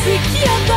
好きや